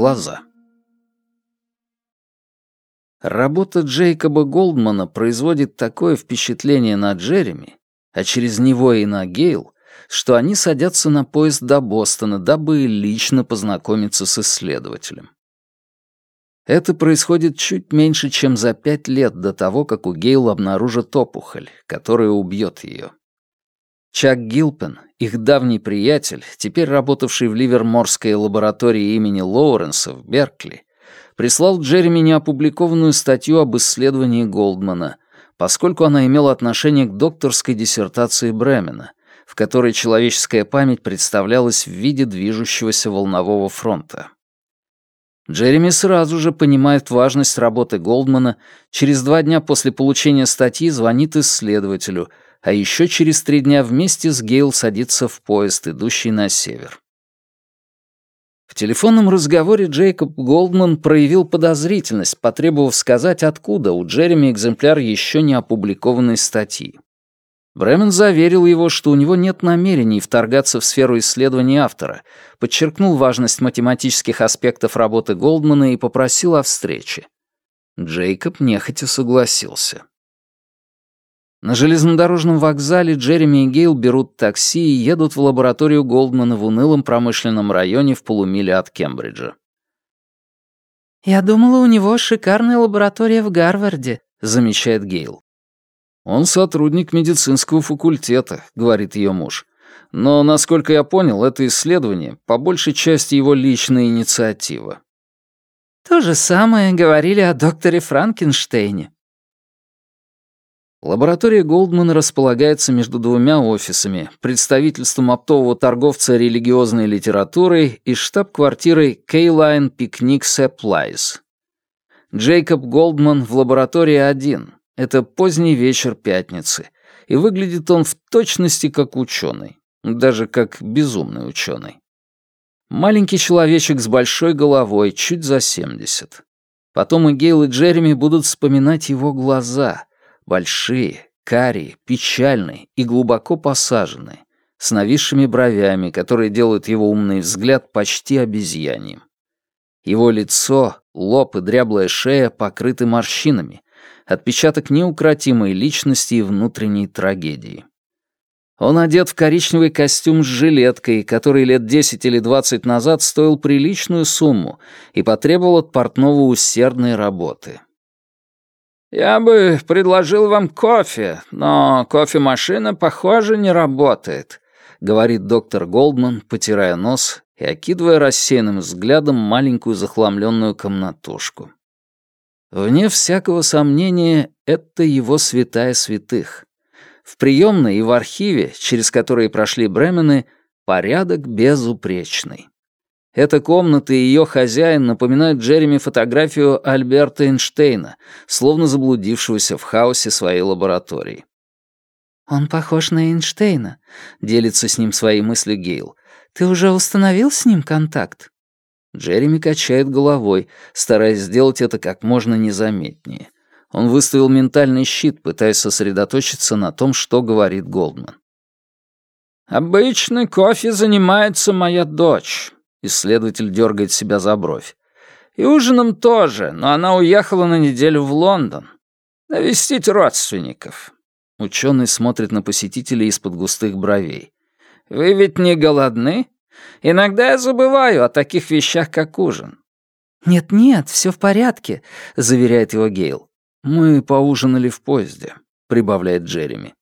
глаза. Работа Джейкоба Голдмана производит такое впечатление на Джереми, а через него и на Гейл, что они садятся на поезд до Бостона, дабы лично познакомиться с исследователем. Это происходит чуть меньше, чем за пять лет до того, как у Гейл обнаружат опухоль, которая убьет ее. Чак Гилпен, их давний приятель, теперь работавший в Ливерморской лаборатории имени Лоуренса в Беркли, прислал Джереми неопубликованную статью об исследовании Голдмана, поскольку она имела отношение к докторской диссертации Бремена, в которой человеческая память представлялась в виде движущегося волнового фронта. Джереми сразу же понимает важность работы Голдмана, через два дня после получения статьи звонит исследователю, а еще через три дня вместе с Гейл садится в поезд, идущий на север. В телефонном разговоре Джейкоб Голдман проявил подозрительность, потребовав сказать, откуда у Джереми экземпляр еще не опубликованной статьи. Бремен заверил его, что у него нет намерений вторгаться в сферу исследований автора, подчеркнул важность математических аспектов работы Голдмана и попросил о встрече. Джейкоб нехотя согласился. На железнодорожном вокзале Джереми и Гейл берут такси и едут в лабораторию Голдмана в унылом промышленном районе в полумиле от Кембриджа. «Я думала, у него шикарная лаборатория в Гарварде», — замечает Гейл. «Он сотрудник медицинского факультета», — говорит ее муж. «Но, насколько я понял, это исследование по большей части его личная инициатива». То же самое говорили о докторе Франкенштейне. Лаборатория Голдмана располагается между двумя офисами, представительством оптового торговца религиозной литературой и штаб-квартирой K-Line Picnic Supplies. Джейкоб Голдман в лаборатории один. Это поздний вечер пятницы, и выглядит он в точности как ученый, даже как безумный ученый. Маленький человечек с большой головой, чуть за 70. Потом и Гейл и Джереми будут вспоминать его глаза — Большие, карие, печальные и глубоко посаженные, с нависшими бровями, которые делают его умный взгляд почти обезьяньем. Его лицо, лоб и дряблая шея покрыты морщинами, отпечаток неукротимой личности и внутренней трагедии. Он одет в коричневый костюм с жилеткой, который лет 10 или 20 назад стоил приличную сумму и потребовал от портного усердной работы. «Я бы предложил вам кофе, но кофемашина, похоже, не работает», — говорит доктор Голдман, потирая нос и окидывая рассеянным взглядом маленькую захламленную комнатушку. Вне всякого сомнения, это его святая святых. В приемной и в архиве, через которые прошли Бремены, порядок безупречный. Эта комната и ее хозяин напоминают Джереми фотографию Альберта Эйнштейна, словно заблудившегося в хаосе своей лаборатории. «Он похож на Эйнштейна», — делится с ним своей мыслью Гейл. «Ты уже установил с ним контакт?» Джереми качает головой, стараясь сделать это как можно незаметнее. Он выставил ментальный щит, пытаясь сосредоточиться на том, что говорит Голдман. «Обычный кофе занимается моя дочь. Исследователь дергает себя за бровь. И ужином тоже, но она уехала на неделю в Лондон. Навестить родственников. Ученый смотрит на посетителей из-под густых бровей. «Вы ведь не голодны? Иногда я забываю о таких вещах, как ужин». «Нет-нет, все в порядке», — заверяет его Гейл. «Мы поужинали в поезде», — прибавляет Джереми.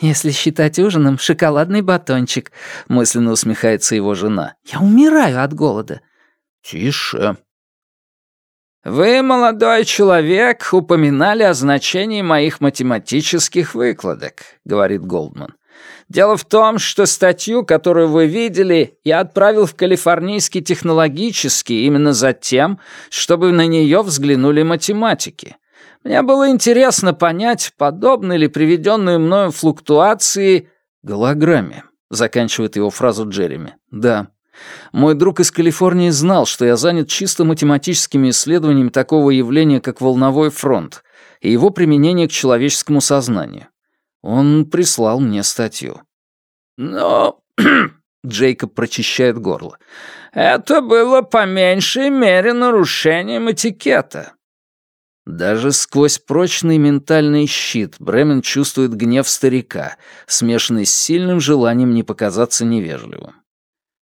«Если считать ужином шоколадный батончик», — мысленно усмехается его жена. «Я умираю от голода». «Тише». «Вы, молодой человек, упоминали о значении моих математических выкладок», — говорит Голдман. «Дело в том, что статью, которую вы видели, я отправил в Калифорнийский технологический именно за тем, чтобы на нее взглянули математики. Мне было интересно понять, подобны ли приведенные мною флуктуации голограмме, заканчивает его фразу Джереми. Да. Мой друг из Калифорнии знал, что я занят чисто математическими исследованиями такого явления, как волновой фронт, и его применение к человеческому сознанию. Он прислал мне статью. Но Джейкоб прочищает горло. «Это было по меньшей мере нарушением этикета». Даже сквозь прочный ментальный щит Бремен чувствует гнев старика, смешанный с сильным желанием не показаться невежливым.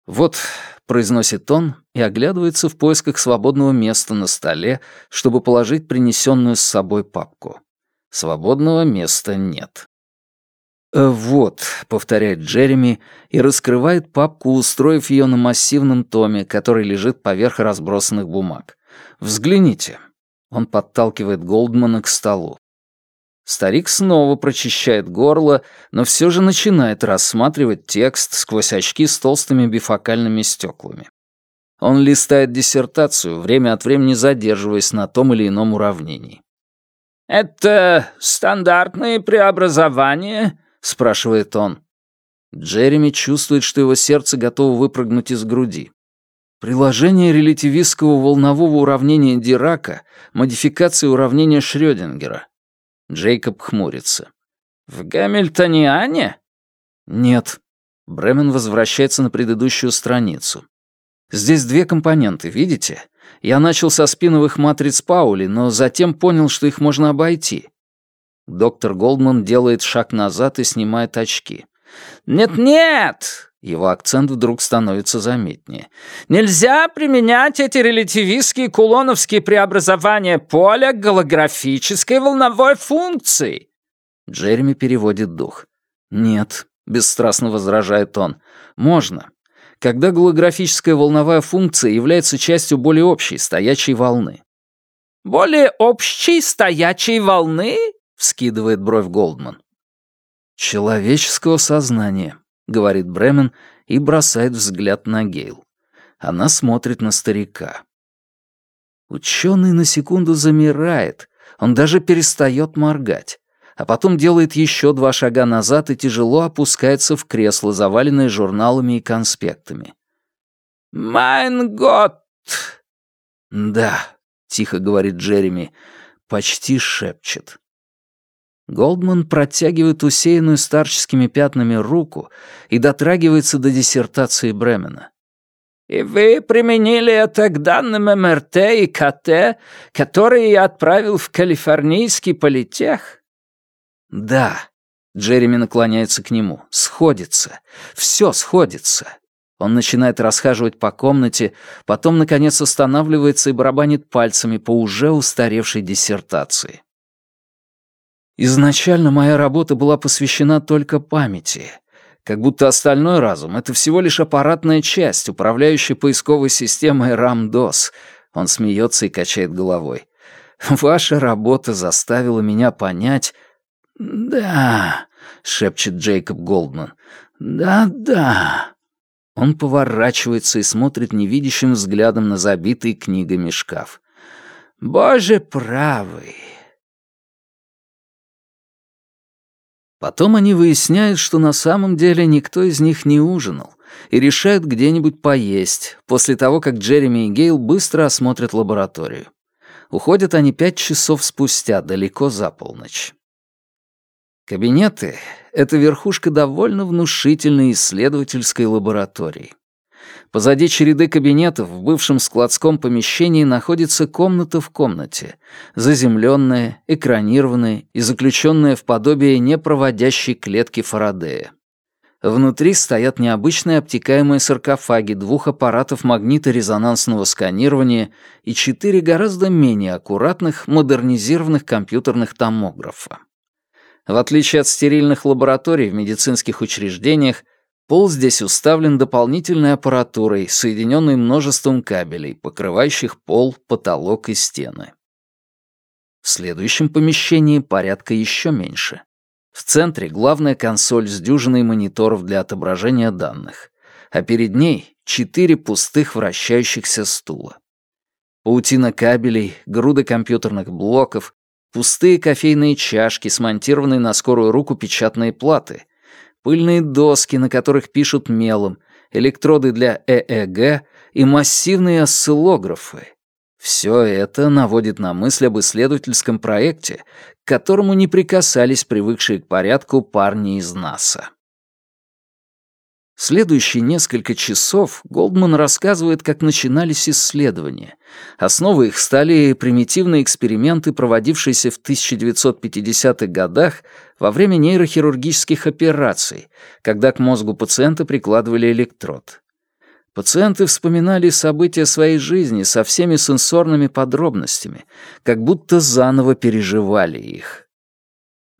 «Вот», — произносит он и оглядывается в поисках свободного места на столе, чтобы положить принесенную с собой папку. Свободного места нет. «Э, «Вот», — повторяет Джереми и раскрывает папку, устроив ее на массивном томе, который лежит поверх разбросанных бумаг. «Взгляните». Он подталкивает Голдмана к столу. Старик снова прочищает горло, но все же начинает рассматривать текст сквозь очки с толстыми бифокальными стеклами. Он листает диссертацию, время от времени задерживаясь на том или ином уравнении. «Это стандартные преобразования?» — спрашивает он. Джереми чувствует, что его сердце готово выпрыгнуть из груди. Приложение релятивистского волнового уравнения Дирака — модификация уравнения Шрёдингера. Джейкоб хмурится. «В Гамильтониане?» «Нет». Бремен возвращается на предыдущую страницу. «Здесь две компоненты, видите? Я начал со спиновых матриц Паули, но затем понял, что их можно обойти. Доктор Голдман делает шаг назад и снимает очки. «Нет-нет!» Его акцент вдруг становится заметнее. «Нельзя применять эти релятивистские кулоновские преобразования поля к голографической волновой функции!» Джереми переводит дух. «Нет», — бесстрастно возражает он, — «можно. Когда голографическая волновая функция является частью более общей стоячей волны». «Более общей стоячей волны?» вскидывает бровь Голдман. «Человеческого сознания», — говорит Бремен и бросает взгляд на Гейл. Она смотрит на старика. Ученый на секунду замирает, он даже перестает моргать, а потом делает еще два шага назад и тяжело опускается в кресло, заваленное журналами и конспектами. «Майн год!» «Да», — тихо говорит Джереми, почти шепчет. Голдман протягивает усеянную старческими пятнами руку и дотрагивается до диссертации Бремена. «И вы применили это к данным МРТ и КТ, которые я отправил в калифорнийский политех?» «Да». Джереми наклоняется к нему. «Сходится. Все сходится». Он начинает расхаживать по комнате, потом, наконец, останавливается и барабанит пальцами по уже устаревшей диссертации. Изначально моя работа была посвящена только памяти, как будто остальной разум — это всего лишь аппаратная часть, управляющая поисковой системой RAM-DOS. Он смеется и качает головой. Ваша работа заставила меня понять... «Да», — шепчет Джейкоб Голдман, — «да-да». Он поворачивается и смотрит невидящим взглядом на забитый книгами шкаф. «Боже правый!» Потом они выясняют, что на самом деле никто из них не ужинал, и решают где-нибудь поесть, после того, как Джереми и Гейл быстро осмотрят лабораторию. Уходят они пять часов спустя, далеко за полночь. Кабинеты — это верхушка довольно внушительной исследовательской лаборатории. Позади череды кабинетов в бывшем складском помещении находится комната в комнате, заземленная, экранированная и заключенная в подобие непроводящей клетки Фарадея. Внутри стоят необычные обтекаемые саркофаги двух аппаратов магниторезонансного сканирования и четыре гораздо менее аккуратных модернизированных компьютерных томографа. В отличие от стерильных лабораторий в медицинских учреждениях, Пол здесь уставлен дополнительной аппаратурой, соединенной множеством кабелей, покрывающих пол, потолок и стены. В следующем помещении порядка еще меньше. В центре главная консоль с дюжиной мониторов для отображения данных, а перед ней четыре пустых вращающихся стула. Паутина кабелей, груды компьютерных блоков, пустые кофейные чашки, смонтированные на скорую руку печатные платы, пыльные доски, на которых пишут мелом, электроды для ЭЭГ и массивные осциллографы. Все это наводит на мысль об исследовательском проекте, к которому не прикасались привыкшие к порядку парни из НАСА. Следующие несколько часов Голдман рассказывает, как начинались исследования. Основой их стали примитивные эксперименты, проводившиеся в 1950-х годах во время нейрохирургических операций, когда к мозгу пациента прикладывали электрод. Пациенты вспоминали события своей жизни со всеми сенсорными подробностями, как будто заново переживали их.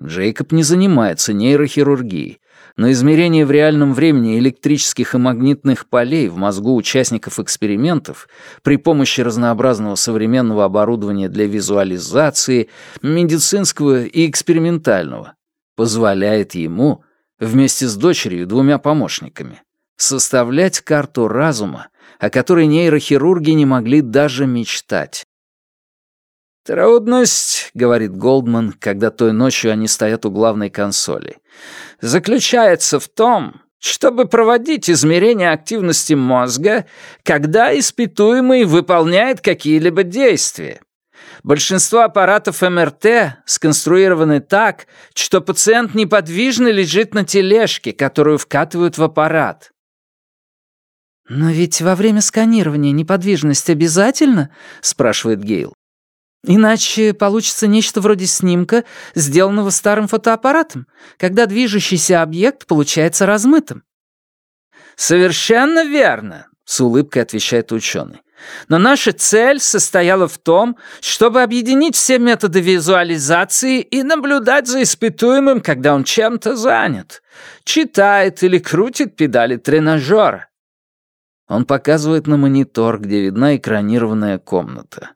Джейкоб не занимается нейрохирургией, но измерение в реальном времени электрических и магнитных полей в мозгу участников экспериментов при помощи разнообразного современного оборудования для визуализации, медицинского и экспериментального позволяет ему, вместе с дочерью и двумя помощниками, составлять карту разума, о которой нейрохирурги не могли даже мечтать. «Трудность», — говорит Голдман, когда той ночью они стоят у главной консоли, «заключается в том, чтобы проводить измерения активности мозга, когда испытуемый выполняет какие-либо действия. Большинство аппаратов МРТ сконструированы так, что пациент неподвижно лежит на тележке, которую вкатывают в аппарат. «Но ведь во время сканирования неподвижность обязательно?» — спрашивает Гейл. Иначе получится нечто вроде снимка, сделанного старым фотоаппаратом, когда движущийся объект получается размытым. «Совершенно верно», — с улыбкой отвечает ученый. «Но наша цель состояла в том, чтобы объединить все методы визуализации и наблюдать за испытуемым, когда он чем-то занят. Читает или крутит педали тренажера». Он показывает на монитор, где видна экранированная комната.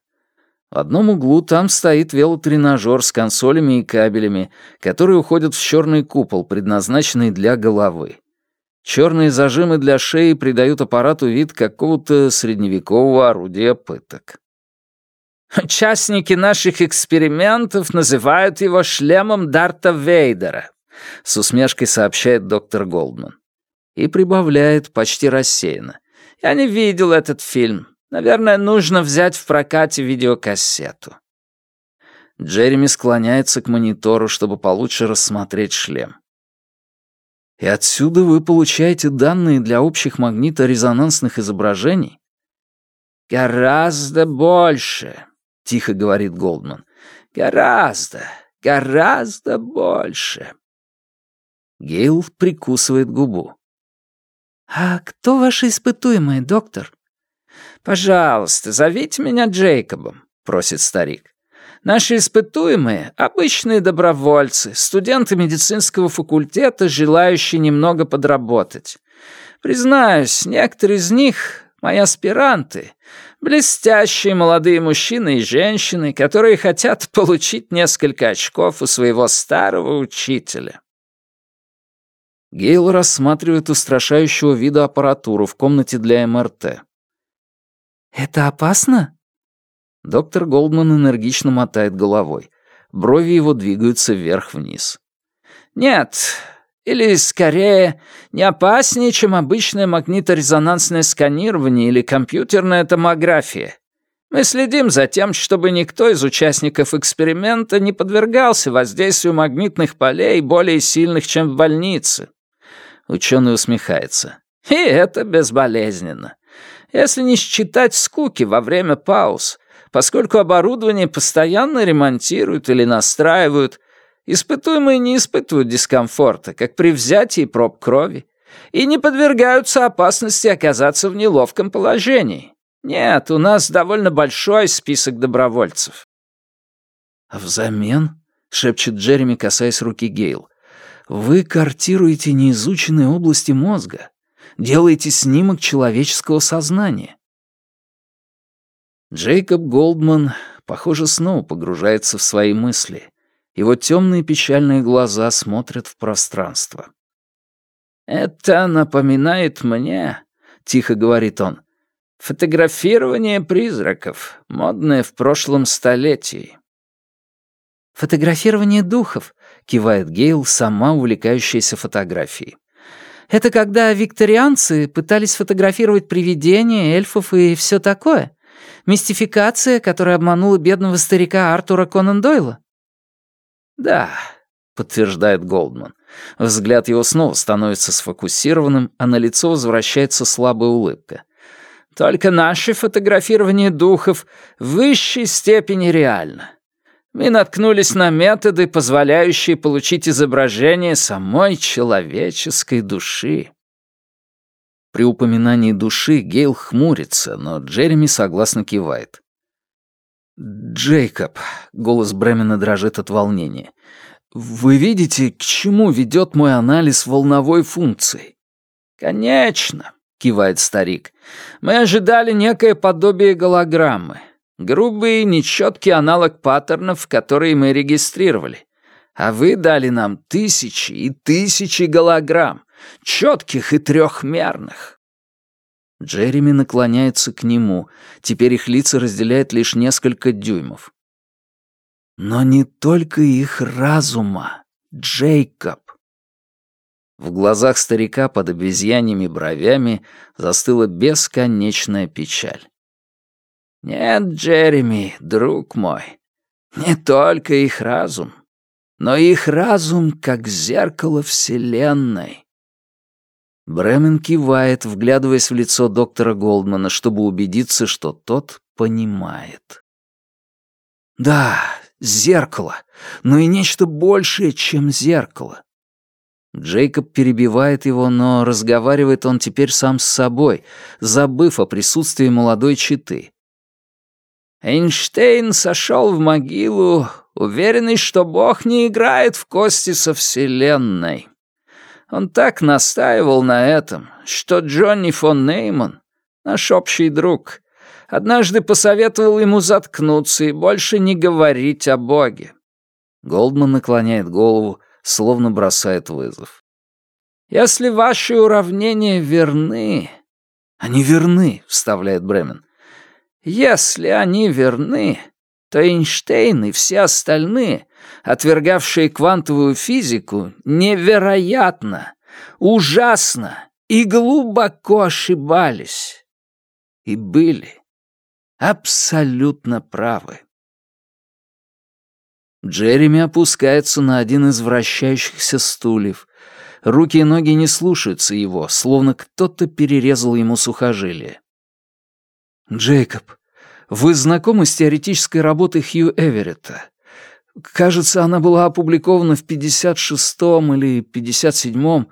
В одном углу там стоит велотренажер с консолями и кабелями, которые уходят в черный купол, предназначенный для головы. Черные зажимы для шеи придают аппарату вид какого-то средневекового орудия пыток. «Участники наших экспериментов называют его шлемом Дарта Вейдера», с усмешкой сообщает доктор Голдман. И прибавляет почти рассеянно. «Я не видел этот фильм. Наверное, нужно взять в прокате видеокассету. Джереми склоняется к монитору, чтобы получше рассмотреть шлем. И отсюда вы получаете данные для общих магниторезонансных изображений? Гораздо больше, тихо говорит Голдман. Гораздо, гораздо больше. Гейл прикусывает губу. «А кто ваши испытуемые, доктор?» «Пожалуйста, зовите меня Джейкобом», — просит старик. «Наши испытуемые — обычные добровольцы, студенты медицинского факультета, желающие немного подработать. Признаюсь, некоторые из них — мои аспиранты, блестящие молодые мужчины и женщины, которые хотят получить несколько очков у своего старого учителя». Гейл рассматривает устрашающего вида аппаратуру в комнате для МРТ. «Это опасно?» Доктор Голдман энергично мотает головой. Брови его двигаются вверх-вниз. «Нет, или, скорее, не опаснее, чем обычное магниторезонансное сканирование или компьютерная томография. Мы следим за тем, чтобы никто из участников эксперимента не подвергался воздействию магнитных полей более сильных, чем в больнице». Ученый усмехается. «И это безболезненно если не считать скуки во время пауз, поскольку оборудование постоянно ремонтируют или настраивают, испытуемые не испытывают дискомфорта, как при взятии проб крови, и не подвергаются опасности оказаться в неловком положении. Нет, у нас довольно большой список добровольцев. «А «Взамен?» — шепчет Джереми, касаясь руки Гейл. «Вы картируете неизученные области мозга, делаете снимок человеческого сознания. Джейкоб Голдман, похоже, снова погружается в свои мысли. Его темные печальные глаза смотрят в пространство. «Это напоминает мне», — тихо говорит он, «фотографирование призраков, модное в прошлом столетии». «Фотографирование духов», — кивает Гейл, сама увлекающаяся фотографией. Это когда викторианцы пытались фотографировать привидения, эльфов и все такое? Мистификация, которая обманула бедного старика Артура Конан Дойла?» «Да», — подтверждает Голдман. Взгляд его снова становится сфокусированным, а на лицо возвращается слабая улыбка. «Только наше фотографирование духов в высшей степени реально. Мы наткнулись на методы, позволяющие получить изображение самой человеческой души». При упоминании души Гейл хмурится, но Джереми согласно кивает. «Джейкоб», — голос Бремена дрожит от волнения, «вы видите, к чему ведет мой анализ волновой функции?» «Конечно», — кивает старик. «Мы ожидали некое подобие голограммы. Грубый, нечеткий аналог паттернов, которые мы регистрировали. А вы дали нам тысячи и тысячи голограмм, четких и трехмерных. Джереми наклоняется к нему. Теперь их лица разделяет лишь несколько дюймов. Но не только их разума, Джейкоб. В глазах старика под обезьяньими бровями застыла бесконечная печаль. «Нет, Джереми, друг мой, не только их разум, но их разум как зеркало Вселенной. Бремен кивает, вглядываясь в лицо доктора Голдмана, чтобы убедиться, что тот понимает. Да, зеркало, но и нечто большее, чем зеркало. Джейкоб перебивает его, но разговаривает он теперь сам с собой, забыв о присутствии молодой читы. Эйнштейн сошел в могилу, уверенный, что Бог не играет в кости со Вселенной. Он так настаивал на этом, что Джонни фон Нейман, наш общий друг, однажды посоветовал ему заткнуться и больше не говорить о Боге. Голдман наклоняет голову, словно бросает вызов. «Если ваши уравнения верны...» «Они верны», — вставляет Бремен. «Если они верны, то Эйнштейн и все остальные отвергавшие квантовую физику, невероятно, ужасно и глубоко ошибались. И были абсолютно правы. Джереми опускается на один из вращающихся стульев. Руки и ноги не слушаются его, словно кто-то перерезал ему сухожилие. «Джейкоб, вы знакомы с теоретической работой Хью Эверетта? Кажется, она была опубликована в 56-м или 57-м,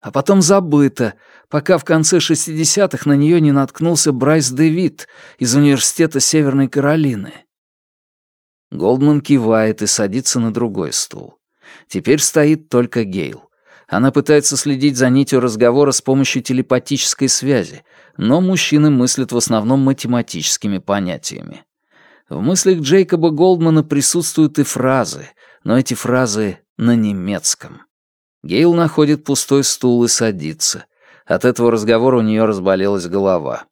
а потом забыта, пока в конце 60-х на нее не наткнулся Брайс Дэвид из Университета Северной Каролины. Голдман кивает и садится на другой стул. Теперь стоит только Гейл. Она пытается следить за нитью разговора с помощью телепатической связи, но мужчины мыслят в основном математическими понятиями. В мыслях Джейкоба Голдмана присутствуют и фразы, но эти фразы на немецком. Гейл находит пустой стул и садится. От этого разговора у нее разболелась голова.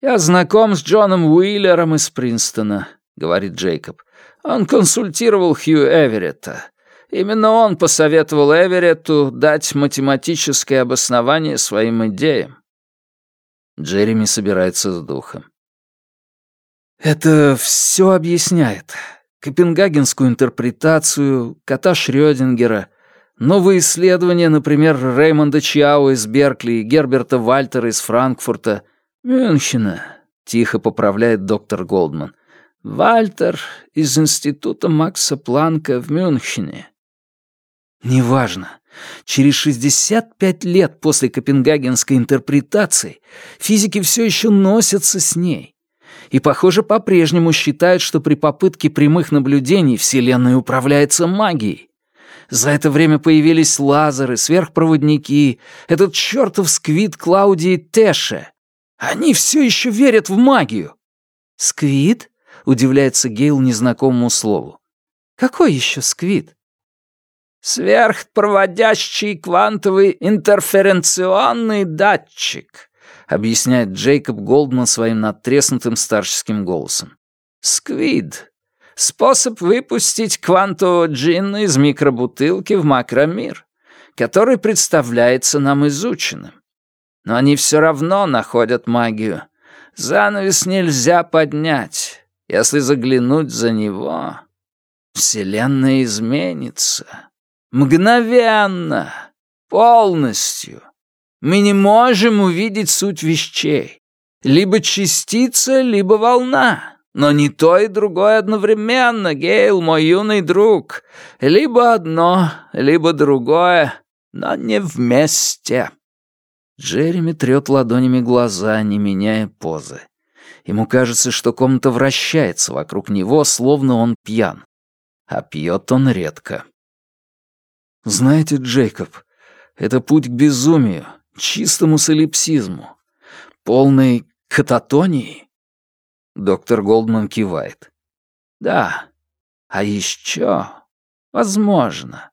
«Я знаком с Джоном Уиллером из Принстона», — говорит Джейкоб. «Он консультировал Хью Эверетта. Именно он посоветовал Эверетту дать математическое обоснование своим идеям». Джереми собирается с духом. Это все объясняет. Копенгагенскую интерпретацию, кота Шрёдингера, новые исследования, например, Реймонда Чиао из Беркли и Герберта Вальтера из Франкфурта, Мюнхена, тихо поправляет доктор Голдман. Вальтер из Института Макса Планка в Мюнхене. Неважно. Через 65 лет после копенгагенской интерпретации физики все еще носятся с ней и, похоже, по-прежнему считает, что при попытке прямых наблюдений Вселенной управляется магией. За это время появились лазеры, сверхпроводники, этот чертов сквид Клаудии Тэше. Они все еще верят в магию. «Сквид?» — удивляется Гейл незнакомому слову. «Какой еще сквид?» «Сверхпроводящий квантовый интерференционный датчик», — объясняет Джейкоб Голдман своим надтреснутым старческим голосом. «Сквид. Способ выпустить квантового джинна из микробутылки в макромир, который представляется нам изученным. Но они все равно находят магию. Занавес нельзя поднять. Если заглянуть за него, Вселенная изменится. Мгновенно, полностью. Мы не можем увидеть суть вещей. Либо частица, либо волна. Но не то и другое одновременно, Гейл, мой юный друг. Либо одно, либо другое, но не вместе. Джереми трет ладонями глаза, не меняя позы. Ему кажется, что комната вращается вокруг него, словно он пьян. А пьет он редко. Знаете, Джейкоб, это путь к безумию, чистому солипсизму, полной кататонии. Доктор Голдман кивает. Да, а еще, возможно,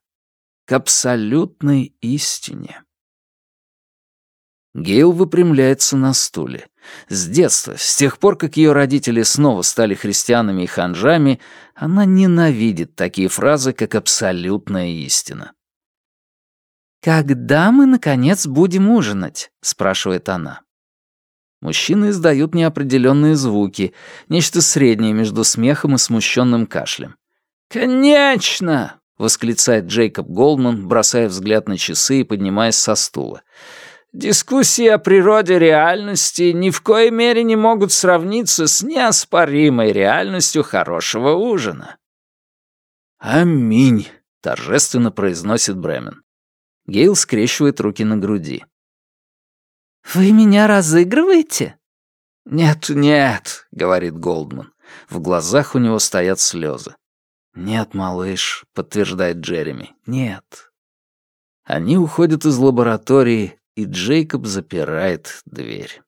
к абсолютной истине. Гейл выпрямляется на стуле. С детства, с тех пор, как ее родители снова стали христианами и ханжами, она ненавидит такие фразы, как «абсолютная истина». «Когда мы, наконец, будем ужинать?» — спрашивает она. Мужчины издают неопределенные звуки, нечто среднее между смехом и смущенным кашлем. «Конечно!» — восклицает Джейкоб Голдман, бросая взгляд на часы и поднимаясь со стула. Дискуссии о природе реальности ни в коей мере не могут сравниться с неоспоримой реальностью хорошего ужина. «Аминь», — торжественно произносит Бремен. Гейл скрещивает руки на груди. «Вы меня разыгрываете?» «Нет, нет», — говорит Голдман. В глазах у него стоят слезы. «Нет, малыш», — подтверждает Джереми. «Нет». Они уходят из лаборатории, и Джейкоб запирает дверь.